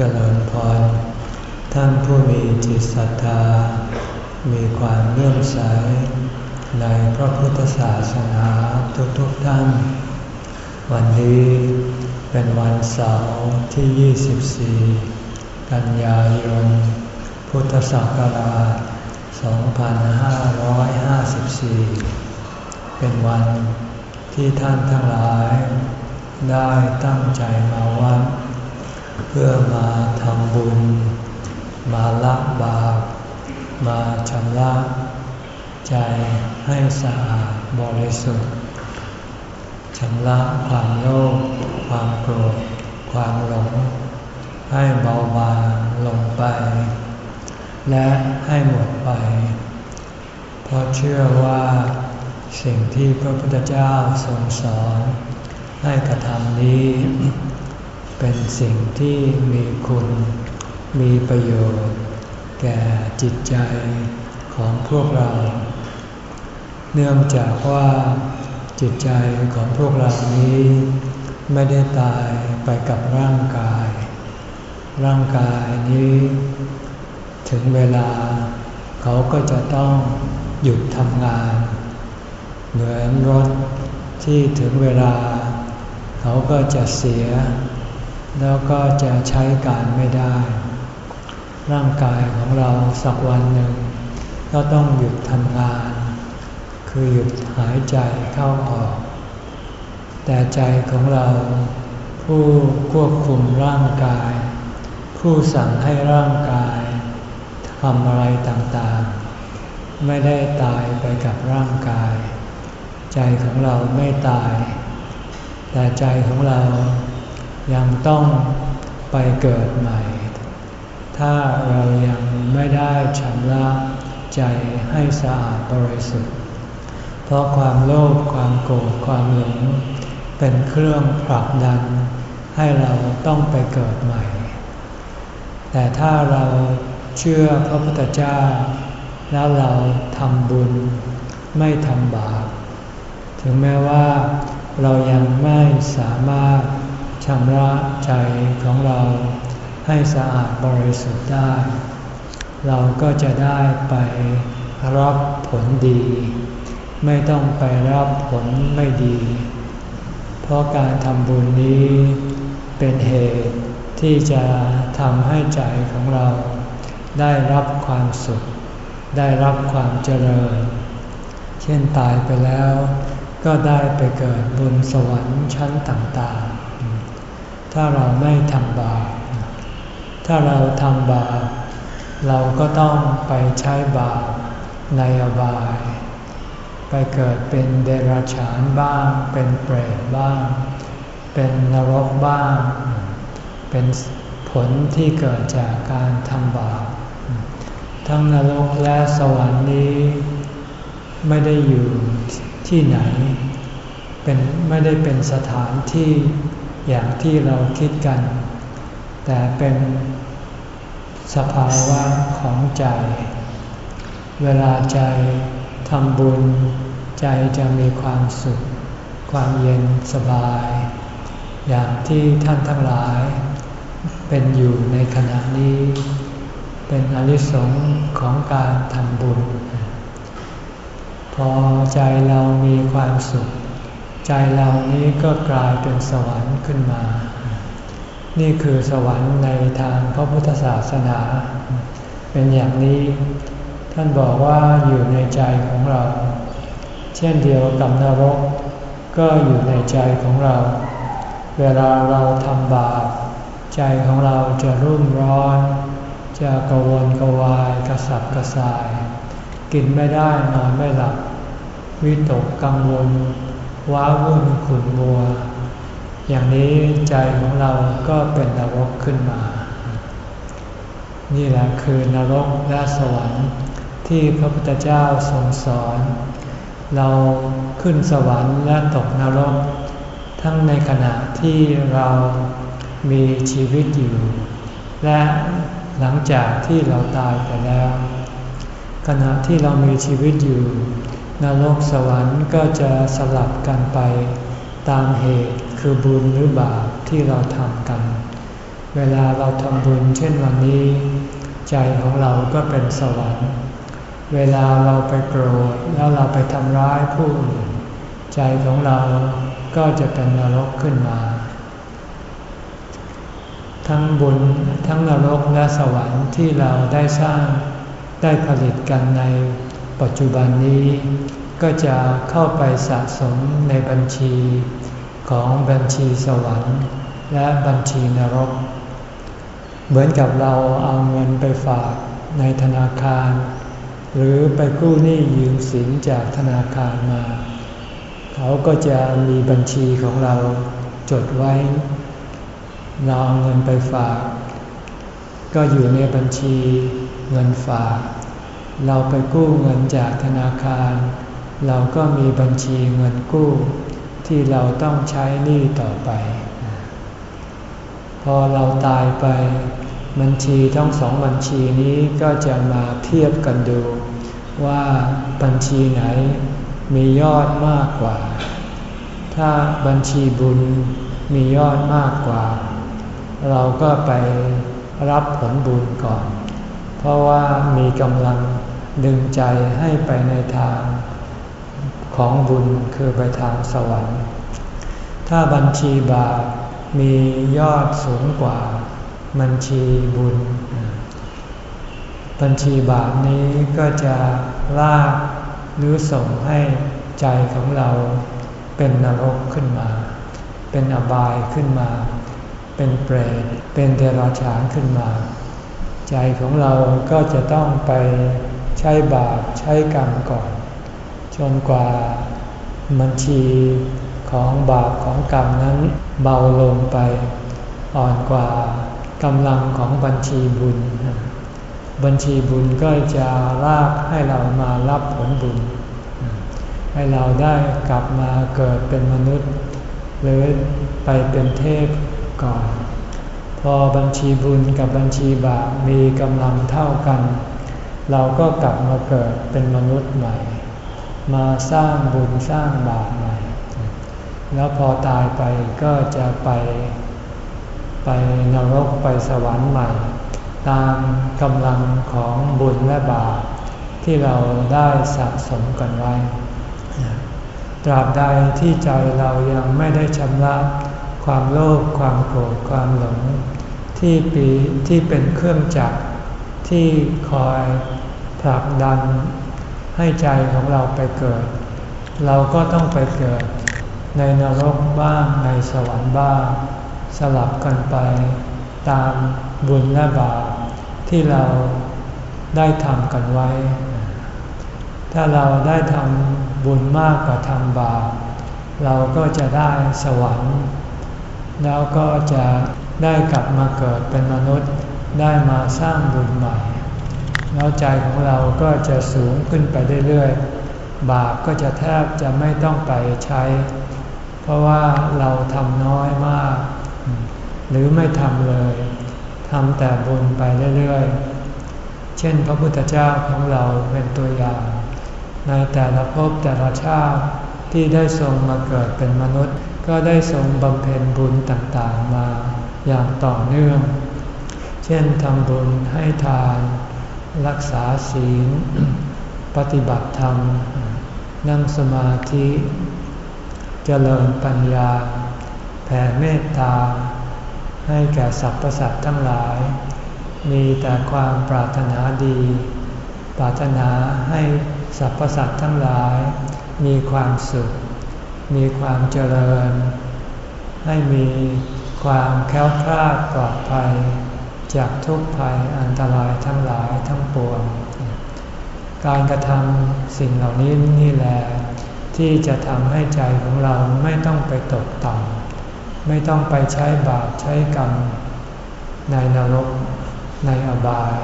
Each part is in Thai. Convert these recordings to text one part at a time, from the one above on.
เจริญพร ท่านผู้มีจิตศรัทธา มีความเลื่อมใส ในพระพุทธศาสนาทุกๆทท่าน วันนี้เป็นวันเสาร์ที่ 24 กันยายน พุทธศักราช 2554 เป็นวันที่ท่านทั้งหลาย ได้ตั้งใจมาวัด เพื่อมาทำบุญ มาละบาป มาชำระใจให้สะอาดบริสุทธิ์ชำระความโลภความโกรธ ความหลง ให้เบาบางลงไป และให้หมดไป เพราะเชื่อว่าสิ่งที่พระพุทธเจ้าทรงสอนให้กระทำนี้ เป็นสิ่งที่มีคุณ มีประโยชน์ แก่จิตใจของพวกเรา เนื่องจากว่าจิตใจของพวกเรานี้ ไม่ได้ตายไปกับร่างกาย ร่างกายนี้ ถึงเวลา เขาก็จะต้องหยุดทำงาน เหมือนรถที่ถึงเวลา เขาก็จะเสีย แล้วก็จะใช้การไม่ได้ ร่างกายของเราสักวันหนึ่ง ก็ต้องหยุดทำงาน คือหยุดหายใจเข้าออก แต่ใจของเราผู้ควบคุมร่างกาย ผู้สั่งให้ร่างกายทำอะไรต่างๆ ไม่ได้ตายไปกับร่างกาย ใจของเราไม่ตาย แต่ใจของเรา ยังต้องไปเกิดใหม่ ถ้าเรายังไม่ได้ชำระใจให้สะอาดบริสุทธิ์ เพราะความโลภความโกรธความหลงเป็นเครื่องผลักดัน ให้เราต้องไปเกิดใหม่ แต่ถ้าเราเชื่อพระพุทธเจ้า แล้วเราทำบุญไม่ทำบาป ถึงแม้ว่าเรายังไม่สามารถ ชำระใจของเราให้สะอาดบริสุทธิ์ได้ เราก็จะได้ไปรับผลดี ไม่ต้องไปรับผลไม่ดี เพราะการทำบุญนี้เป็นเหตุที่จะทำให้ใจของเรา ได้รับความสุข ได้รับความเจริญ เช่นตายไปแล้ว ก็ได้ไปเกิดบนสวรรค์ชั้นต่าง ถ้าเราไม่ทำบาป ถ้าเราทำบาป เราก็ต้องไปใช้บาปในอบาย ไปเกิดเป็นเดรัจฉานบ้าง เป็นเปรตบ้าง เป็นนรกบ้าง เป็นผลที่เกิดจากการทำบาป ทั้งนรกและสวรรค์นี้ ไม่ได้อยู่ที่ไหน เป็นไม่ได้เป็นสถานที่ อย่างที่เราคิดกัน แต่เป็นสภาวะของใจ เวลาใจทำบุญ ใจจะมีความสุข ความเย็นสบาย อย่างที่ท่านทั้งหลาย เป็นอยู่ในขณะนี้ เป็นอนิสงส์ของการทำบุญ พอใจเรามีความสุข ใจเรานี้ก็กลายเป็นสวรรค์ขึ้นมา นี่คือสวรรค์ในทางพระพุทธศาสนา เป็นอย่างนี้ ท่านบอกว่าอยู่ในใจของเรา เช่นเดียวกับนรก ก็อยู่ในใจของเรา เวลาเราทำบาปใจของเราจะรุ่มร้อน จะกระวนกระวายกระสับกระส่าย กินไม่ได้นอนไม่หลับ วิตกกังวล ว้าวุ่นขุ่นมัว อย่างนี้ใจของเราก็เป็นนรกขึ้นมา นี่แหละคือนรกและสวรรค์ที่พระพุทธเจ้าทรงสอน เราขึ้นสวรรค์และตกนรก ทั้งในขณะที่เรามีชีวิตอยู่ และหลังจากที่เราตายไปแล้ว ขณะที่เรามีชีวิตอยู่ นรกสวรรค์ก็จะสลับกันไป ตามเหตุคือบุญหรือบาปที่เราทำกัน เวลาเราทำบุญเช่นวันนี้ ใจของเราก็เป็นสวรรค์ เวลาเราไปโกรธแล้วเราไปทำร้ายผู้อื่นใจของเราก็จะเป็นนรกขึ้นมา ทั้งบุญทั้งนรกและสวรรค์ที่เราได้สร้างได้ผลิตกันใน ปัจจุบันนี้ก็จะเข้าไปสะสมในบัญชีของบัญชีสวรรค์และบัญชีนรก เหมือนกับเราเอาเงินไปฝากในธนาคาร หรือไปกู้หนี้ยืมสินจากธนาคารมา เขาก็จะมีบัญชีของเราจดไว้ เราเอาเงินไปฝาก ก็อยู่ในบัญชีเงินฝาก เราไปกู้เงินจากธนาคาร เราก็มีบัญชีเงินกู้ ที่เราต้องใช้หนี้ต่อไป พอเราตายไป บัญชีทั้งสองบัญชีนี้ก็จะมาเทียบกันดู ว่าบัญชีไหนมียอดมากกว่า ถ้าบัญชีบุญมียอดมากกว่า เราก็ไปรับผลบุญก่อน เพราะว่ามีกำลัง ดึงใจให้ไปในทางของบุญคือไปทางสวรรค์ ถ้าบัญชีบาปมียอดสูงกว่าบัญชีบุญ บัญชีบาปนี้ก็จะลากหรือส่งให้ใจของเราเป็นนรกขึ้นมา เป็นอบายขึ้นมา เป็นเปรต เป็นเดรัจฉานขึ้นมา ใจของเราก็จะต้องไป ช้บาปใช้กรรมก่อน จนกว่าบัญชีของบาปของกรรมนั้นเบาลงไป อ่อนกว่ากำลังของบัญชีบุญ บัญชีบุญก็จะลากให้เรามารับผลบุญ ให้เราได้กลับมาเกิดเป็นมนุษย์ หรือไปเป็นเทพก่อน พอบัญชีบุญกับบัญชีบาปมีกำลังเท่ากัน เราก็กลับมาเกิดเป็นมนุษย์ใหม่ มาสร้างบุญสร้างบาปใหม่ แล้วพอตายไปก็จะไปไปนรกไปสวรรค์ใหม่ ตามกำลังของบุญและบาปที่เราได้สะสมกันไว้ ตราบใดที่ใจเรายังไม่ได้ชำระความโลภความโกรธความหลงที่ปีที่เป็นเครื่องจักร ที่คอยผลักดันให้ใจของเราไปเกิด เราก็ต้องไปเกิดในนรกบ้างในสวรรค์บ้าง สลับกันไปตามบุญและบาปที่เราได้ทำกันไว้ ถ้าเราได้ทำบุญมากกว่าทำบาปเราก็จะได้สวรรค์ แล้วก็จะได้กลับมาเกิดเป็นมนุษย์ ได้มาสร้างบุญใหม่ แล้วใจของเราก็จะสูงขึ้นไปเรื่อยๆ บาปก็จะแทบจะไม่ต้องไปใช้ เพราะว่าเราทำน้อยมาก หรือไม่ทำเลยทำแต่บุญไปเรื่อยๆ เช่นพระพุทธเจ้าของเราเป็นตัวอย่าง ในแต่ละภพแต่ละชาติที่ได้ทรงมาเกิดเป็นมนุษย์ ก็ได้ทรงบำเพ็ญบุญต่างๆมาอย่างต่อเนื่อง เช่นทำบุญให้ทาน รักษาศีล ปฏิบัติธรรม นั่งสมาธิ เจริญปัญญา แผ่เมตตา ให้แก่สรรพสัตว์ทั้งหลาย มีแต่ความปรารถนาดี ปรารถนาให้สรรพสัตว์ทั้งหลาย มีความสุข มีความเจริญ ให้มีความแค้วคลาดปลอดภัย จากทุกภัยอันตรายทั้งหลายทั้งปวง การกระทำสิ่งเหล่านี้นี่แหละที่จะทำให้ใจของเราไม่ต้องไปตกต่ำไม่ต้องไปใช้บาปใช้กรรมในนรกในอบาย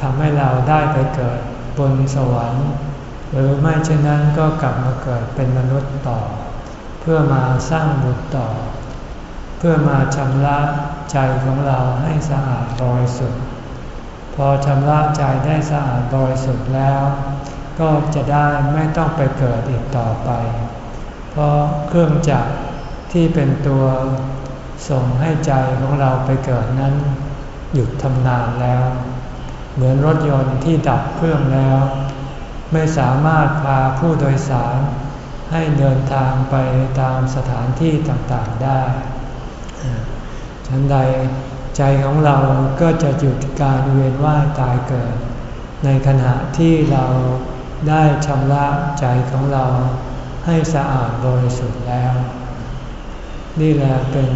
ทำให้เราได้ไปเกิดบนสวรรค์ หรือไม่เช่นนั้นก็กลับมาเกิดเป็นมนุษย์ต่อ เพื่อมาสร้างบุญต่อ พื่อมาชำระใจของเราให้สะอาดบริสุทธิ์ พอชำระใจได้สะอาดบริสุทธิ์แล้ว ก็จะได้ไม่ต้องไปเกิดอีกต่อไป เพราะเครื่องจักรที่เป็นตัวส่งให้ใจของเราไปเกิดนั้น หยุดทำงานแล้ว เหมือนรถยนต์ที่ดับเครื่องแล้ว ไม่สามารถพาผู้โดยสารให้เดินทางไปตามสถานที่ต่างๆได้ ฉันใดใจของเราก็จะหยุดการเวียนว่ายตายเกิด ในขณะที่เราได้ชำระใจของเราให้สะอาดบริสุทธิ์แล้ว นี่แหละเป็น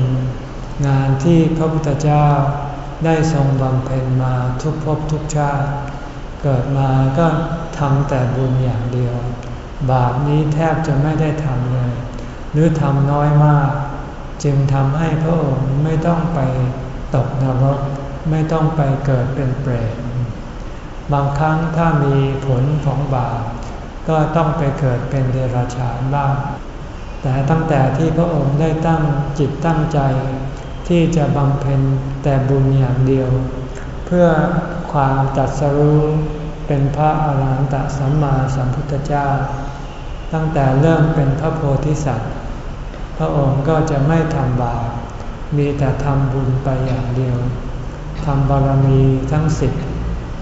งานที่พระพุทธเจ้าได้ทรงบำเพ็ญมาทุกภพทุกชาติ เกิดมาก็ทำแต่บุญอย่างเดียว บาปนี้แทบจะไม่ได้ทำเลย หรือทำน้อยมาก จึงทำให้พระองค์ไม่ต้องไปตกนรก ไม่ต้องไปเกิดเป็นเปรตบางครั้งถ้ามีผลของบาปก็ต้องไปเกิดเป็นเดรัจฉานบ้างแต่ตั้งแต่ที่พระองค์ได้ตั้งจิตตั้งใจ ที่จะบำเพ็ญแต่บุญอย่างเดียว เพื่อความตัดสรู้เป็นพระอาหารหันตสัมมาสัมพุทธเจ้า ตั้งแต่เริ่มเป็นพระโพธิสัตว์ ระองค์ก็จะไม่ทำบาป มีแต่ทำบุญไปอย่างเดียว ทำบารมีทั้งสิบ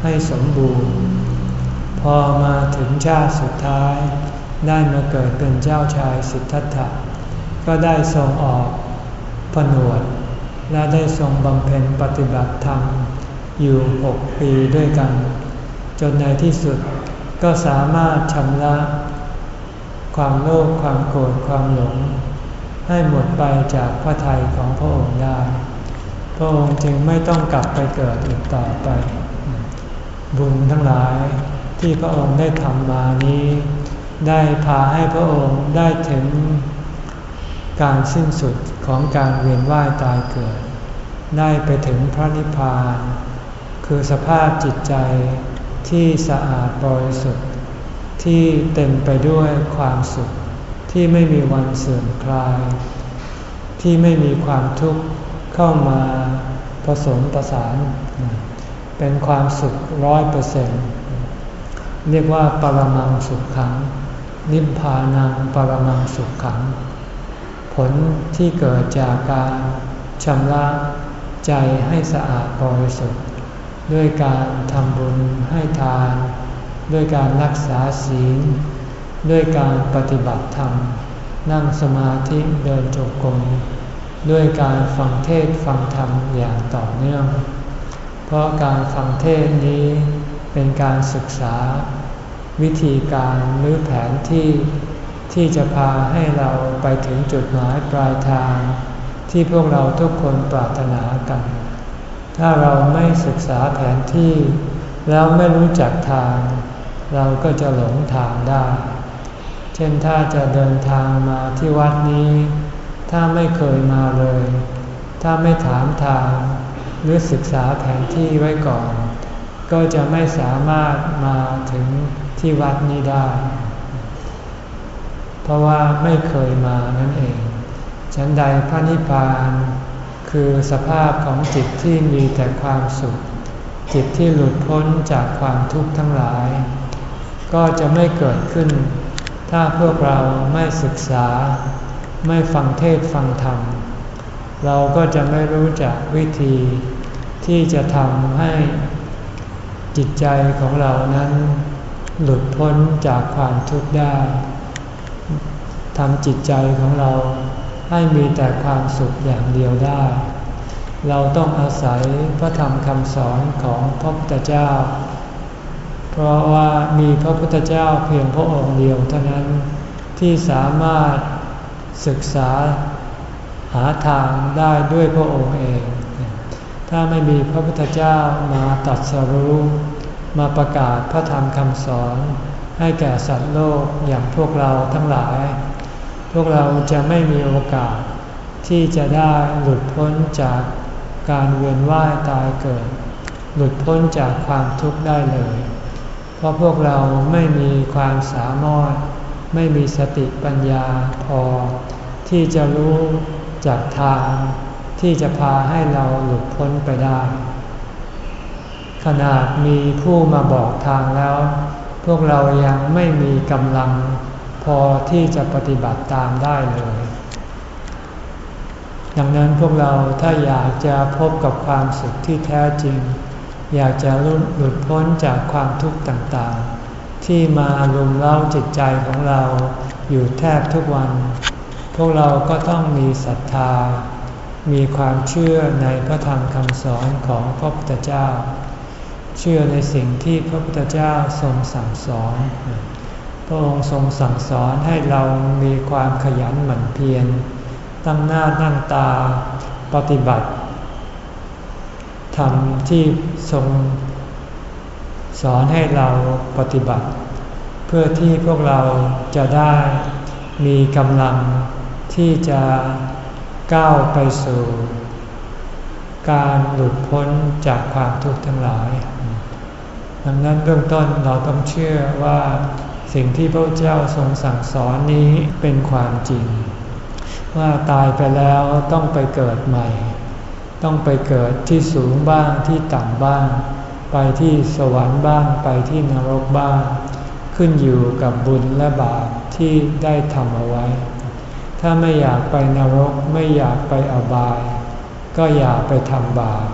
ให้สมบูรณ์ พอมาถึงชาติสุดท้าย ได้มาเกิดเป็นเจ้าชายสิทธัตถะ ก็ได้ทรงออกผนวด และได้ทรงบำเพ็ญปฏิบัติธรรม อยู่หกปีด้วยกัน จนในที่สุดก็สามารถชำระความโลภความโกรธความหลง ให้หมดไปจากพระทัยของพระองค์ได้ พระองค์จึงไม่ต้องกลับไปเกิดอีกต่อไป บุญทั้งหลายที่พระองค์ได้ทำมานี้ ได้พาให้พระองค์ได้ถึงการสิ้นสุดของการเวียนว่ายตายเกิด ได้ไปถึงพระนิพพาน คือสภาพจิตใจที่สะอาดบริสุทธิ์ที่เต็มไปด้วยความสุข ที่ไม่มีวันเสื่อมคลาย ที่ไม่มีความทุกข์เข้ามาผสมประสาน เป็นความสุขร้อยเปอร์เซ็นต์เรียกว่าปรมังสุขขัง นิพพานังปรมังสุขขัง ผลที่เกิดจากการชำระใจให้สะอาดบริสุทธิ์ ด้วยการทำบุญให้ทาน ด้วยการรักษาศีล ด้วยการปฏิบัติธรรม นั่งสมาธิเดินจงกรมด้วยการฟังเทศฟังธรรมอย่างต่อเนื่อง เพราะการฟังเทศนี้เป็นการศึกษา วิธีการหรือแผนที่ที่จะพาให้เราไปถึงจุดหมายปลายทาง ที่พวกเราทุกคนปรารถนากัน ถ้าเราไม่ศึกษาแผนที่ แล้วไม่รู้จักทาง เราก็จะหลงทางได้ เช่นถ้าจะเดินทางมาที่วัดนี้ ถ้าไม่เคยมาเลย ถ้าไม่ถามทาง หรือศึกษาแผนที่ไว้ก่อน ก็จะไม่สามารถมาถึงที่วัดนี้ได้ เพราะว่าไม่เคยมานั่นเอง ฉันใดพระนิพพานคือสภาพของจิตที่มีแต่ความสุข จิตที่หลุดพ้นจากความทุกข์ทั้งหลาย ก็จะไม่เกิดขึ้น ถ้าพวกเราไม่ศึกษา ไม่ฟังเทศฟังธรรม เราก็จะไม่รู้จักวิธีที่จะทำให้จิตใจของเรานั้น หลุดพ้นจากความทุกข์ได้ทำจิตใจของเราให้มีแต่ความสุขอย่างเดียวได้ เราต้องอาศัยพระธรรมคำสอนของพระพุทธเจ้า เพราะว่ามีพระพุทธเจ้าเพียงพระองค์เดียวเท่านั้นที่สามารถศึกษาหาทางได้ด้วยพระองค์เอง ถ้าไม่มีพระพุทธเจ้ามาตัดสรู้ มาประกาศพระธรรมคำสอน ให้แก่สัตว์โลกอย่างพวกเราทั้งหลาย พวกเราจะไม่มีโอกาสที่จะได้หลุดพ้นจากการเวียนว่ายตายเกิด หลุดพ้นจากความทุกข์ได้เลย เพราะพวกเราไม่มีความสามารถ ไม่มีสติปัญญาพอ ที่จะรู้จากทาง ที่จะพาให้เราหลุดพ้นไปได้ ขนาดมีผู้มาบอกทางแล้ว พวกเรายังไม่มีกำลัง พอที่จะปฏิบัติตามได้เลยดังนั้นพวกเราถ้าอยากจะพบกับความสุขที่แท้จริง อยากจะหลุดพ้นจากความทุกข์ต่างๆ ที่มาลุมเล้าจิตใจของเราอยู่แทบทุกวัน พวกเราก็ต้องมีศรัทธา มีความเชื่อในพระธรรมคำสอนของพระพุทธเจ้า เชื่อในสิ่งที่พระพุทธเจ้าทรงสั่งสอน พระองค์ทรงสั่งสอนให้เรามีความขยันหมั่นเพียร ตั้งหน้าตั้งตา ปฏิบัติ ทำที่ทรงสอนให้เราปฏิบัติ เพื่อที่พวกเราจะได้มีกำลังที่จะก้าวไปสู่ การหลุดพ้นจากความทุกข์ทั้งหลาย ดังนั้นเบื้องต้นเราต้องเชื่อว่าสิ่งที่พระเจ้าทรงสั่งสอนนี้เป็นความจริง ว่าตายไปแล้วต้องไปเกิดใหม่ ต้องไปเกิดที่สูงบ้างที่ต่ำบ้าง ไปที่สวรรค์บ้างไปที่นรกบ้าง ขึ้นอยู่กับบุญและบาปที่ได้ทำเอาไว้ ถ้าไม่อยากไปนรกไม่อยากไปอบาย ก็อย่าไปทำบาป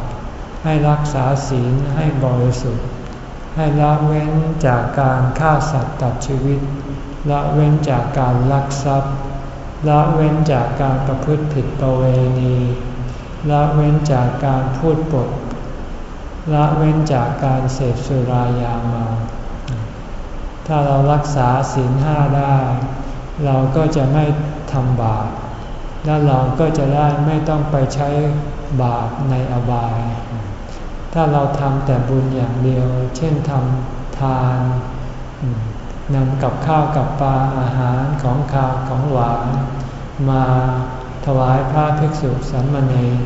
ให้รักษาศีลให้บริสุทธิ์ ให้ละเว้นจากการฆ่าสัตว์ตัดชีวิต ละเว้นจากการลักทรัพย์ ละเว้นจากการประพฤติผิดประเวณี ละเว้นจากการพูดปด ละเว้นจากการเสพสุรายาเมา ถ้าเรารักษาศีลห้าได้ เราก็จะไม่ทำบาป และเราก็จะได้ไม่ต้องไปใช้บาปในอบาย ถ้าเราทำแต่บุญอย่างเดียว เช่นทำทานนำกับข้าวกับปลาอาหารของข้าวของหวานมา ถวายพระภิกษุสามเณร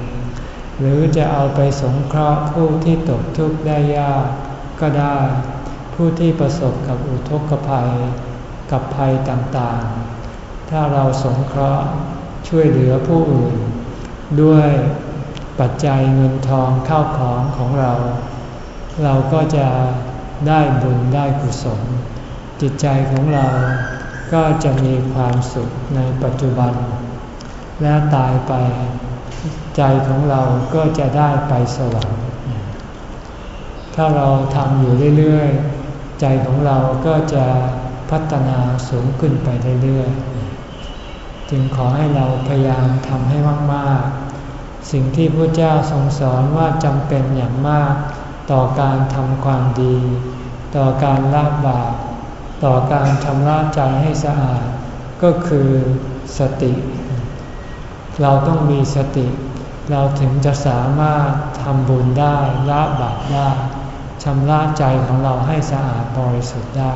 หรือจะเอาไปสงเคราะห์ผู้ที่ตกทุกข์ได้ยากก็ได้ ผู้ที่ประสบกับอุทกภัย กับภัยต่างๆ ถ้าเราสงเคราะห์ช่วยเหลือผู้อื่น ด้วยปัจจัยเงินทองเข้าของของเรา เราก็จะได้บุญได้กุศล จิตใจของเราก็จะมีความสุขในปัจจุบัน และตายไปใจของเราก็จะได้ไปสวรรค์ ถ้าเราทำอยู่เรื่อยๆ ใจของเราก็จะพัฒนาสูงขึ้นไปเรื่อยๆ จึงขอให้เราพยายามทำให้มากๆ สิ่งที่พระเจ้าทรงสอนว่าจำเป็นอย่างมาก ต่อการทำความดี ต่อการละบาปต่อการชำระใจให้สะอาด ก็คือสติ เราต้องมีสติ เราถึงจะสามารถทำบุญได้ละบาปได้ชำระใจของเราให้สะอาดบริสุทธิ์ได้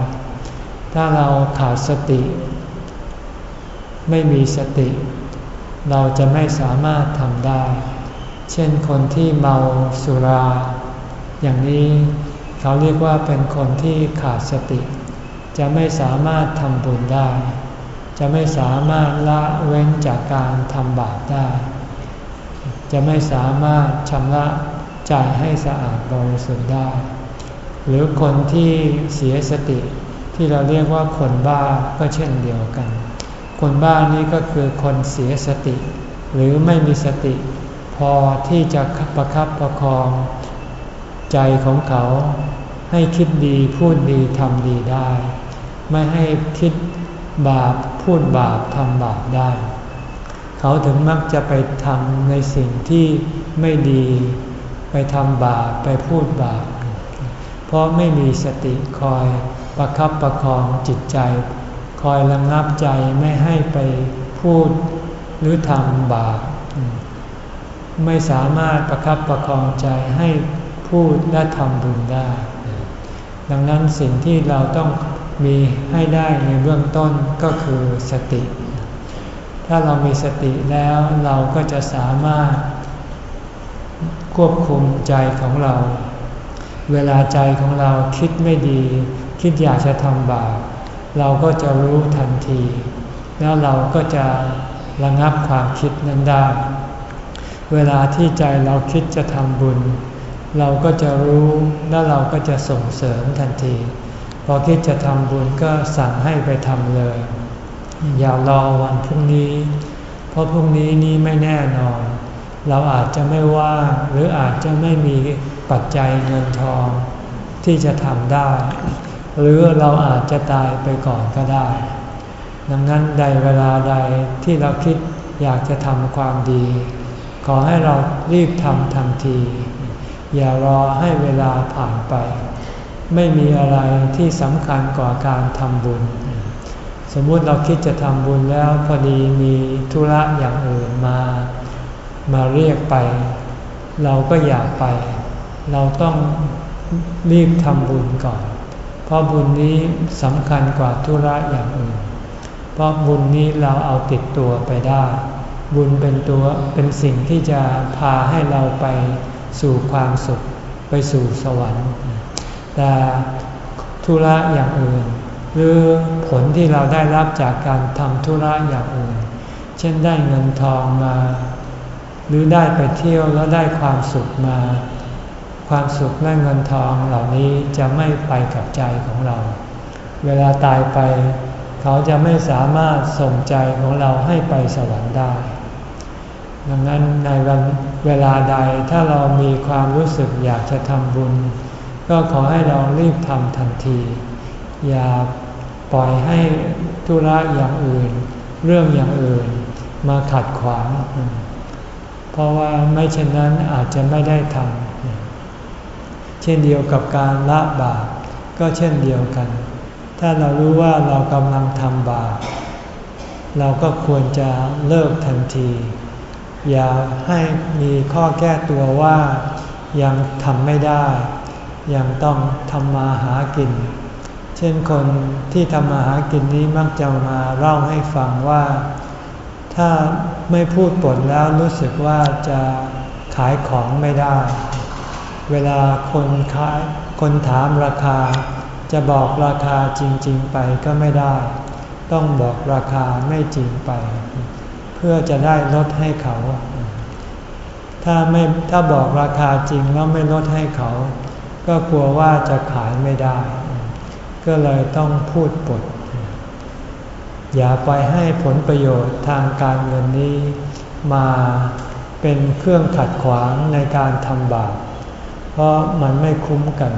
ถ้าเราขาดสติ ไม่มีสติ เราจะไม่สามารถทำได้ เช่นคนที่เมาสุรา อย่างนี้เขาเรียกว่าเป็นคนที่ขาดสติ จะไม่สามารถทำบุญได้ จะไม่สามารถละเว้นจากการทำบาปได้ จะไม่สามารถชำระใจให้สะอาดบริสุทธิ์ได้ หรือคนที่เสียสติที่เราเรียกว่าคนบ้าก็เช่นเดียวกัน คนบ้านี้ก็คือคนเสียสติ หรือไม่มีสติ พอที่จะประคับประคอง ใจของเขาให้คิดดีพูดดีทำดีได้ ไม่ให้คิดบาป พูดบาปทำบาปได้ เขาถึงมักจะไปทำในสิ่งที่ไม่ดี ไปทำบาปไปพูดบาป เพราะไม่มีสติคอยประคับประคองจิตใจ คอยระงับใจไม่ให้ไปพูดหรือทำบาป ไม่สามารถประคับประคองใจให้พูดและทำบุญได้ ดังนั้นสิ่งที่เราต้อง มีให้ได้ในเบื้องต้นก็คือสติ ถ้าเรามีสติแล้วเราก็จะสามารถ ควบคุมใจของเรา เวลาใจของเราคิดไม่ดี คิดอยากจะทำบาปเราก็จะรู้ทันที แล้วเราก็จะระงับความคิดนั้นได้ เวลาที่ใจเราคิดจะทำบุญ เราก็จะรู้แล้วเราก็จะส่งเสริมทันที พอคิดจะทำบุญก็สั่งให้ไปทำเลย อย่ารอวันพรุ่งนี้ เพราะพรุ่งนี้นี้ไม่แน่นอน เราอาจจะไม่ว่างหรืออาจจะไม่มีปัจจัยเงินทองที่จะทำได้ หรือเราอาจจะตายไปก่อนก็ได้ ดังนั้นใดเวลาใดที่เราคิดอยากจะทำความดี ขอให้เรารีบทำทันที อย่ารอให้เวลาผ่านไป ไม่มีอะไรที่สำคัญกว่าการทำบุญ สมมุติเราคิดจะทำบุญแล้วพอดีมีธุระอย่างอื่นมา มาเรียกไป เราก็อยากไป เราต้องรีบทำบุญก่อน เพราะบุญนี้สำคัญกว่าธุระอย่างอื่น เพราะบุญนี้เราเอาติดตัวไปได้ บุญเป็นตัวเป็นสิ่งที่จะพาให้เราไปสู่ความสุขไปสู่สวรรค์ แต่ธุระอย่างอื่น หรือผลที่เราได้รับจากการทำธุระอย่างอื่น เช่นได้เงินทองมา หรือได้ไปเที่ยวแล้วได้ความสุขมา ความสุขและเงินทองเหล่านี้จะไม่ไปกับใจของเรา เวลาตายไป เขาจะไม่สามารถส่งใจของเราให้ไปสวรรค์ได้ดังนั้นในวันเวลาใดถ้าเรามีความรู้สึกอยากจะทำบุญ ก็ขอให้เรารีบทำทันที อย่าปล่อยให้ธุระอย่างอื่น เรื่องอย่างอื่นมาขัดขวาง เพราะว่าไม่เช่นนั้นอาจจะไม่ได้ทำเช่นเดียวกับการละบาปก็เช่นเดียวกัน ถ้าเรารู้ว่าเรากำลังทำบาปเราก็ควรจะเลิกทันที อย่าให้มีข้อแก้ตัวว่ายังทำไม่ได้ ยังต้องทำมาหากิน เช่นคนที่ทำมาหากินนี้มักจะมาเล่าให้ฟังว่า ถ้าไม่พูดปดแล้วรู้สึกว่าจะขายของไม่ได้ เวลาคนขายคนถามราคา จะบอกราคาจริง ๆ ไปก็ไม่ได้ ต้องบอกราคาไม่จริงไป เพื่อจะได้ลดให้เขา ถ้าไม่ถ้าบอกราคาจริงแล้วไม่ลดให้เขา ก็กลัวว่าจะขายไม่ได้ ก็เลยต้องพูดปด อย่าไปให้ผลประโยชน์ทางการเงินนี้ มาเป็นเครื่องขัดขวางในการทำบาป เพราะมันไม่คุ้มกัน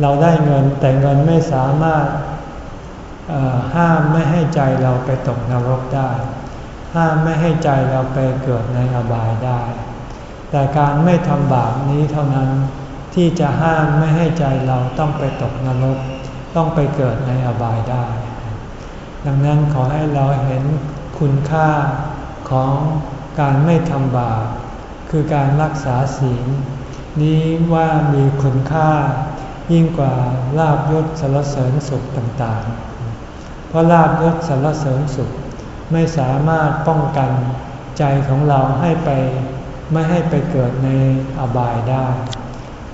เราได้เงินแต่เงินไม่สามารถห้ามไม่ให้ใจเราไปตกนรกได้ ห้ามไม่ให้ใจเราไปเกิดในอบายได้ แต่การไม่ทำบาปนี้เท่านั้น ที่จะห้ามไม่ให้ใจเราต้องไปตกนรก ต้องไปเกิดในอบายได้ ดังนั้นขอให้เราเห็นคุณค่าของการไม่ทำบาปคือการรักษาศีลนี้ว่ามีคุณค่ายิ่งกว่าลาบยศสารเสริญสุขต่างๆ เพราะลาบยศสารเสริญสุขไม่สามารถป้องกันใจของเราให้ไปไม่ให้ไปเกิดในอบายได้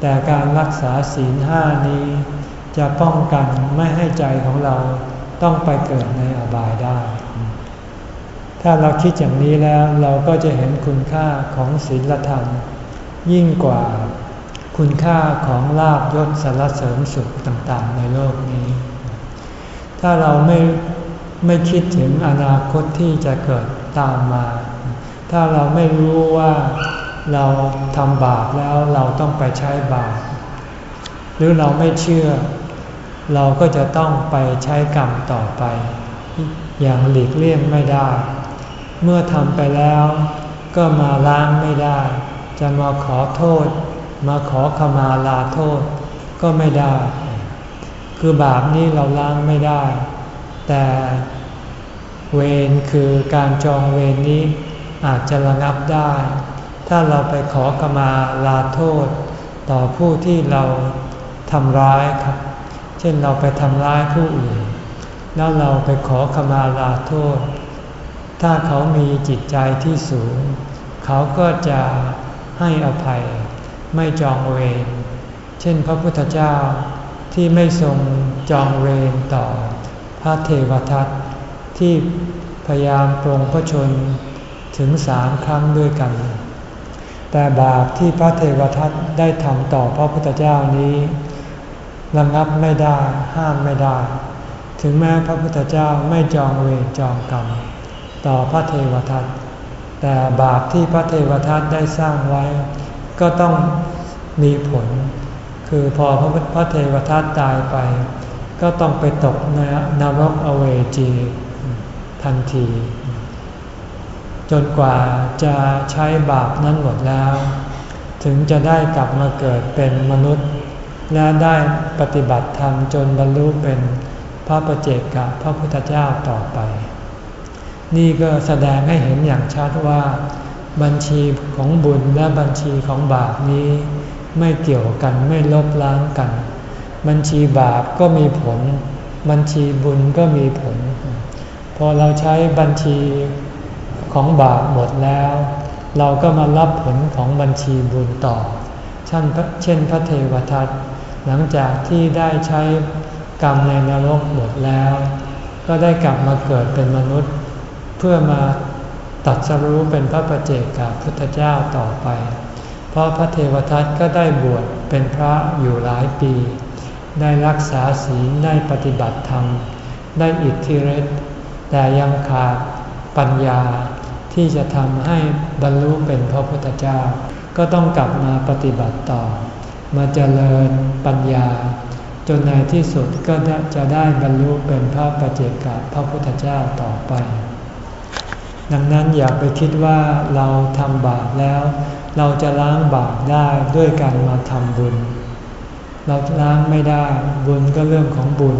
แต่การรักษาศีลห้านี้ จะป้องกันไม่ให้ใจของเราต้องไปเกิดในอบายได้ ถ้าเราคิดอย่างนี้แล้วเราก็จะเห็นคุณค่าของศีลธรรม ยิ่งกว่าคุณค่าของลาบยศสารเสริญสุขต่างๆ ในโลกนี้ ถ้าเราไม่ไม่คิดถึงอนาคตที่จะเกิดตามมา ถ้าเราไม่รู้ว่า เราทำบาปแล้วเราต้องไปใช้บาป หรือเราไม่เชื่อ เราก็จะต้องไปใช้กรรมต่อไป อย่างหลีกเลี่ยงไม่ได้ เมื่อทำไปแล้วก็มาล้างไม่ได้ จะมาขอโทษ มาขอขมาลาโทษ ก็ไม่ได้ คือบาปนี้เราล้างไม่ได้ แต่เวรคือการจองเวรนี้อาจจะระงับได้ ถ้าเราไปขอขมาลาโทษ ต่อผู้ที่เราทำร้ายครับ เช่นเราไปทำร้ายผู้อื่น แล้วเราไปขอขมาลาโทษ ถ้าเขามีจิตใจที่สูง เขาก็จะให้อภัย ไม่จองเวร เช่นพระพุทธเจ้าที่ไม่ทรงจองเวรต่อ พระเทวทัตที่พยายามปรงพระชนถึงสามครั้งด้วยกัน แต่บาปที่พระเทวทัตได้ทำต่อพระพุทธเจ้านี้ระงับไม่ได้ห้ามไม่ได้ ถึงแม้พระพุทธเจ้าไม่จองเวรจองกรรม ต่อพระเทวทัตแต่บาปที่พระเทวทัตได้สร้างไว้ ก็ต้องมีผล คือพอพระพระเทวทัตตายไป ก็ต้องไปตกในนรกอเวจี ทันที จนกว่าจะใช้บาปนั้นหมดแล้ว ถึงจะได้กลับมาเกิดเป็นมนุษย์ และได้ปฏิบัติธรรมจนบรรลุเป็นพระประเจกกับพระพุทธเจ้าต่อไป นี่ก็แสดงให้เห็นอย่างชัดว่า บัญชีของบุญและบัญชีของบาปนี้ไม่เกี่ยวกันไม่ลบล้างกัน บัญชีบาปก็มีผล บัญชีบุญก็มีผล พอเราใช้บัญชี ของบาปหมดแล้ว เราก็มารับผลของบัญชีบุญต่อเช่นเช่นพระเทวทัตหลังจากที่ได้ใช้กรรมในนรกหมดแล้ว ก็ได้กลับมาเกิดเป็นมนุษย์ เพื่อมาตัดสรู้เป็นพระประเจกับพุทธเจ้าต่อไป เพราะพระเทวทัตก็ได้บวชเป็นพระอยู่หลายปี ได้รักษาศีลได้ปฏิบัติธรรม ได้อิทธิฤทธิ์แต่ยังขาดปัญญา ที่จะทำให้บรรลุเป็นพระพุทธเจ้า ก็ต้องกลับมาปฏิบัติต่อ มาเจริญปัญญา จนในที่สุดก็จะได้บรรลุเป็นพระปัจเจกพระพุทธเจ้าต่อไป ดังนั้นอย่าไปคิดว่าเราทำบาปแล้ว เราจะล้างบาปได้ด้วยการมาทำบุญ เราล้างไม่ได้บุญก็เรื่องของบุญ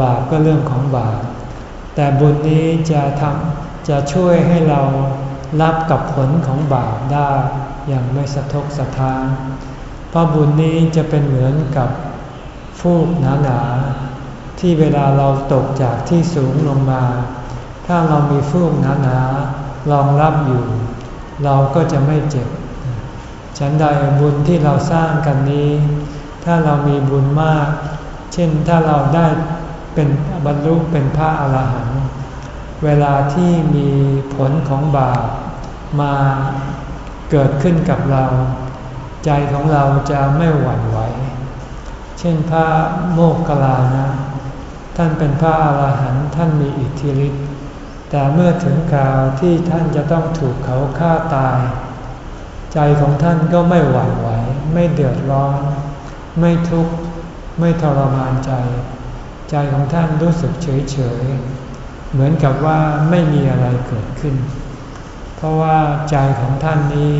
บาปก็เรื่องของบาปแต่บุญนี้จะทำ จะช่วยให้เรารับกับผลของบาปได้อย่างไม่สะทกสะท้านเพราะบุญนี้จะเป็นเหมือนกับฟูกหนาๆที่เวลาเราตกจากที่สูงลงมา ถ้าเรามีฟูกหนาๆรองรับอยู่ เราก็จะไม่เจ็บ ฉันใดบุญที่เราสร้างกันนี้ ถ้าเรามีบุญมาก เช่นถ้าเราได้เป็นบรรลุเป็นพระอรหันต์ เวลาที่มีผลของบาปมาเกิดขึ้นกับเรา ใจของเราจะไม่หวั่นไหว เช่นพระโมกขลานะ ท่านเป็นพระอาหารหันต์ท่านมีอิทธิฤทธิ์แต่เมื่อถึงกาวที่ท่านจะต้องถูกเขาฆ่าตาย ใจของท่านก็ไม่หวั่นไหว ไม่เดือดร้อน ไม่ทุกข์ ไม่ทรมานใจ ใจของท่านรู้สึกเฉยเฉย เหมือนกับว่าไม่มีอะไรเกิดขึ้น เพราะว่าใจของท่านนี้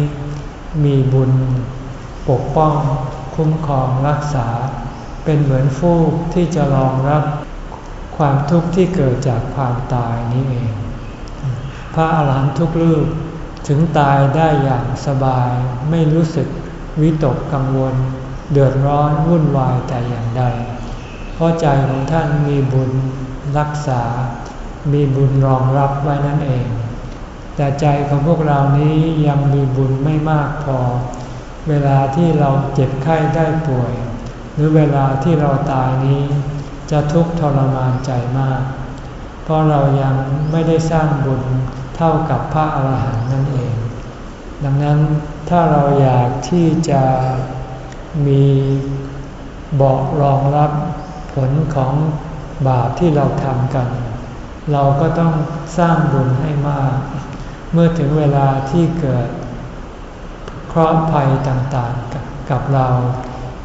มีบุญปกป้อง คุ้มครองรักษา เป็นเหมือนฟูกที่จะรองรับความทุกข์ที่เกิดจากความตายนี้เอง พระอาหารหันตุกรูปถึงตายได้อย่างสบายไม่รู้สึกวิตกกังวล เดือดร้อนวุ่นวายแต่อย่างใด เพราะใจของท่านมีบุญรักษา มีบุญรองรับไว้นั่นเอง แต่ใจของพวกเรานี้ยังมีบุญไม่มากพอ เวลาที่เราเจ็บไข้ได้ป่วย หรือเวลาที่เราตายนี้ จะทุกข์ทรมานใจมาก เพราะเรายังไม่ได้สร้างบุญเท่ากับพระอาหารหันต์นั่นเอง ดังนั้นถ้าเราอยากที่จะมีบอกรองรับผลของบาปที่เราทำกัน เราก็ต้องสร้างบุญให้มาก เมื่อถึงเวลาที่เกิดเคราะห์ภัยต่างๆกับเรา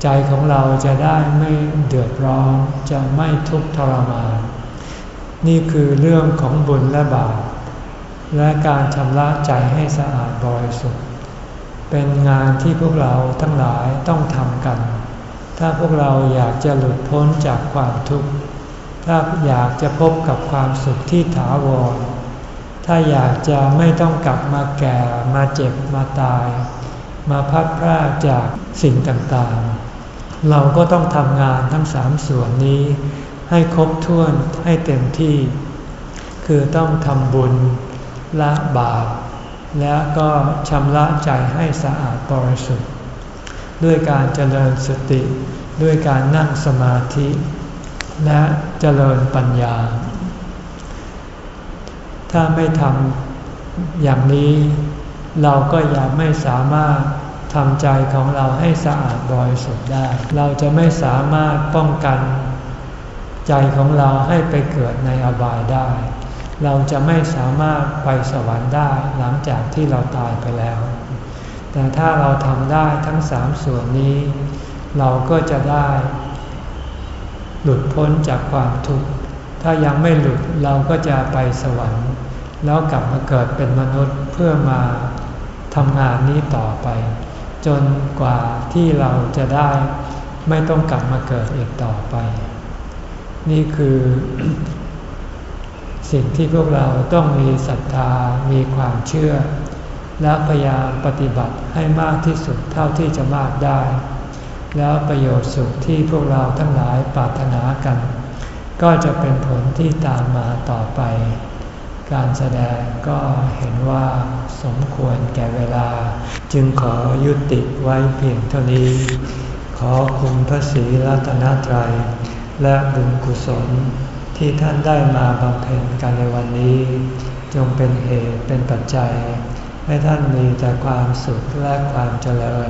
ใจของเราจะได้ไม่เดือดร้อนจะไม่ทุกข์ทรมาน นี่คือเรื่องของบุญและบาปและการชำระใจให้สะอาดบริสุทธิ์เป็นงานที่พวกเราทั้งหลายต้องทำกัน ถ้าพวกเราอยากจะหลุดพ้นจากความทุกข์ ถ้าอยากจะพบกับความสุขที่ถาวร ถ้าอยากจะไม่ต้องกลับมาแก่มาเจ็บมาตาย มาพัดพรากจากสิ่งต่างๆ เราก็ต้องทำงานทั้งสามส่วนนี้ ให้ครบถ้วนให้เต็มที่ คือต้องทำบุญละบาป และก็ชำระใจให้สะอาดบริสุทธิ์ ด้วยการเจริญสติ ด้วยการนั่งสมาธิ และเจริญปัญญา ถ้าไม่ทำอย่างนี้ เราก็ยังไม่สามารถทำใจของเราให้สะอาดบริสุทธิ์ได้ เราจะไม่สามารถป้องกัน ใจของเราให้ไปเกิดในอบายได้ เราจะไม่สามารถไปสวรรค์ได้หลังจากที่เราตายไปแล้ว แต่ถ้าเราทำได้ทั้งสามส่วนนี้ เราก็จะได้ หลุดพ้นจากความทุกข์ ถ้ายังไม่หลุดเราก็จะไปสวรรค์ แล้วกลับมาเกิดเป็นมนุษย์เพื่อมาทำงานนี้ต่อไป จนกว่าที่เราจะได้ไม่ต้องกลับมาเกิดอีกต่อไป นี่คือ สิ่งที่พวกเราต้องมีศรัทธา มีความเชื่อ และพยายามปฏิบัติให้มากที่สุดเท่าที่จะมากได้ แล้วประโยชน์สุขที่พวกเราทั้งหลายปรารถนากัน ก็จะเป็นผลที่ตามมาต่อไป การแสดงก็เห็นว่าสมควรแก่เวลา จึงขอยุติไว้เพียงเท่านี้ ขอคุณพระศรีรัตนตรัย และบุญกุศลที่ท่านได้มาบำเพ็ญกันในวันนี้ จงเป็นเหตุเป็นปัจจัย ให้ท่านมีแต่ความสุขและความเจริญ